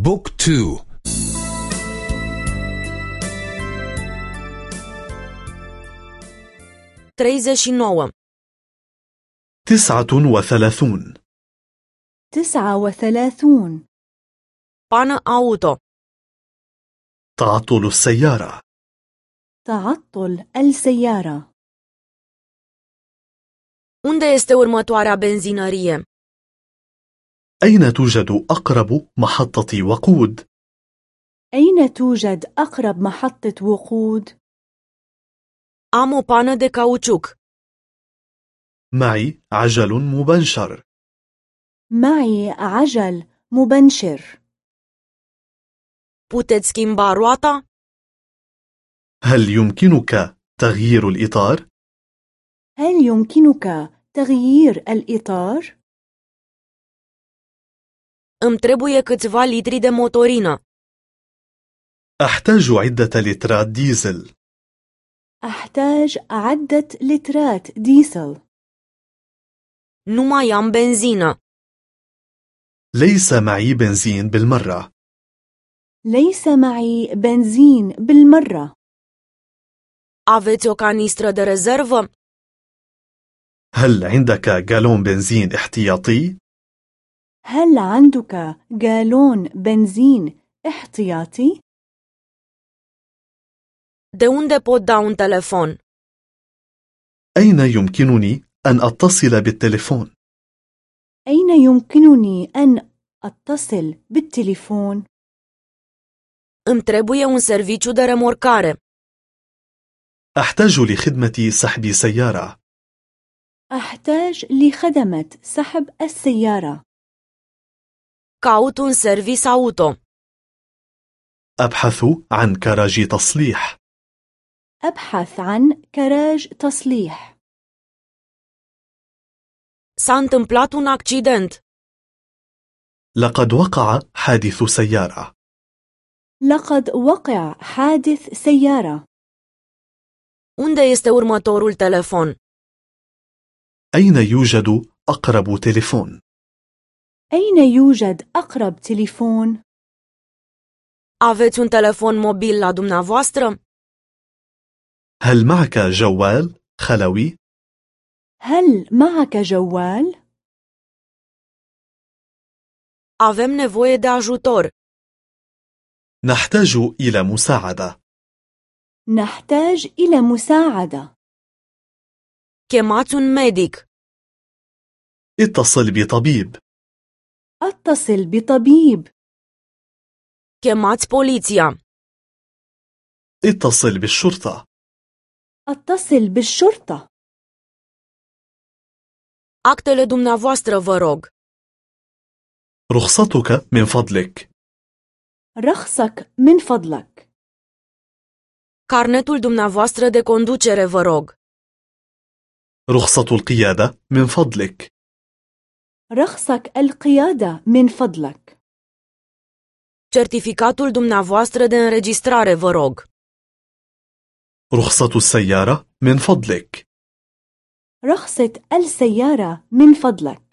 بوك تو. treizeci nouă تسعة وثلاثون. تسعة وثلاثون. pană auto تعطل السيارة. تعطل السيارة. Unde este următoarea benzinărie? أين توجد أقرب محطة وقود؟ أين توجد أقرب محطة وقود؟ Am o pană de cauciuc. معي عجل مبنشر معي عجل مبنشر Puteți schimba roata? هل يمكنك تغيير الإطار؟ هل يمكنك تغيير الإطار؟ Îmi trebuie câțiva litri de motorină. أحتاج عدة لترات ديزل أحتاج عدة لترات ديزل Nu mai am benzină. ليس معي بنزين بالمرة ليس معي بنزين بالمرة Aveți o canistră de rezervă? هل عندك جالون بنزين احتياطي؟ هل عندك جالون بنزين احتياطي؟ De unde pot da un telefon? أين يمكنني أن أتصل بالتليفون؟ أين يمكنني أن أتصل بالتليفون؟ Îmi trebuie un serviciu de remorcare. أحتاج لخدمة سحب سيارة أحتاج لخدمة سحب السيارة Caut un servis auto. أبحث عن كراج تصليح أبحث عن كراج تصليح S-a întâmplat un accident. لقد وقع حادث سيارة لقد وقع حادث سيارة Unde este următorul telefon? أين يوجد أقرب تليفون؟ أين يوجد أقرب تليفون؟ Aveți un telefon mobil la dumneavoastră? هل معك جوال خلوي؟ هل معك جوال؟ Avem nevoie de ajutor. نحتاج إلى مساعدة نحتاج إلى مساعدة Chemați un medic. اتصل بطبيب اتصل بطبيب Chemați poliția. اتصل بالشرطة اتصل بالشرطة Actele dumneavoastră, vă rog. رخصتك من فضلك رخصك من فضلك Carnetul dumneavoastră de conducere, vă rog. رخصة القيادة من فضلك رخصك القيادة من فضلك. Certificatul dumneavoastră de înregistrare, vă rog. رخصة السيارة من فضلك. رخصة السيارة من فضلك.